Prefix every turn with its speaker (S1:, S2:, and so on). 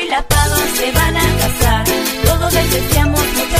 S1: y la Pado se van a casar. Todos deseamos mucha